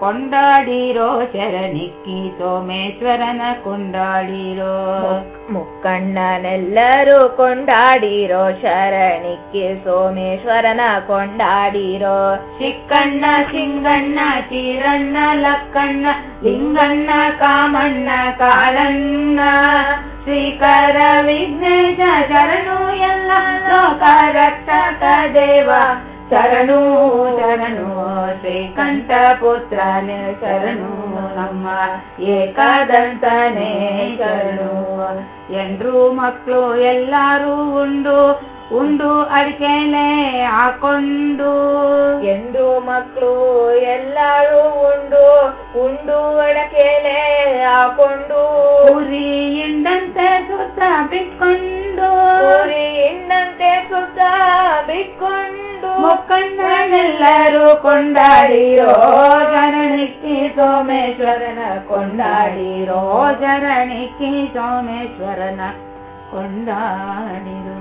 ಕೊಂಡಾಡಿರೋ ಶರಣಿಕ್ಕಿ ಸೋಮೇಶ್ವರನ ಕೊಂಡಾಡಿರೋ ಮುಕ್ಕಣ್ಣನೆಲ್ಲರೂ ಕೊಂಡಾಡಿರೋ ಶರಣಿಕ್ಕಿ ಸೋಮೇಶ್ವರನ ಕೊಂಡಾಡಿರೋ ಚಿಕ್ಕಣ್ಣ ಸಿಂಗಣ್ಣ ಚೀರಣ್ಣ ಲಕ್ಕಣ್ಣ ಲಿಂಗಣ್ಣ ಕಾಮಣ್ಣ ಕಾಳಣ್ಣ ಶ್ರೀಕರ ವಿಘ್ನೇಶ ಶರಣು ಎಲ್ಲ ಲೋಕ ರಕ್ಷಕ ದೇವ ಶರಣು ಶರಣು ಶ್ರೀಕಂಠ ಪುತ್ರನೇ ಶರಣು ನಮ್ಮ ಏಕಾದಂತನೇ ಶರಣು. ಎಂಡ್ರು ಮಕ್ಕಳು ಎಲ್ಲರೂ ಉಂಡು ಉಂಡು ಅಡಿಕೆನೆ ಹಾಕೊಂಡು. ಎಂದು ಮಕ್ಕಳು ಎಲ್ಲರೂ ಉಂಡು ಉಂಡು ಅಡಕೆಲೆ ಹಾಕೊಂಡು. ಉರಿ ಇಂಡಂತೆ ಸುತ್ತ ಬಿಟ್ಕೊಂಡು. ಇನ್ನಂತೆ ಸುತ್ತ ಬಿಟ್ಕೊಂಡು. ಮುಕ್ಕಣ್ಣನೆಲ್ಲರೂ ಕೊಂಡಾಡಿರೋ ಜನನಿಕ್ಕಿ ಸೋಮೇಶ್ವರನ ಕೊಂಡಾಡಿರೋ ಜನನಿಕ್ಕಿ ಸೋಮೇಶ್ವರನ ಕೊಂಡಾಡಿರೋ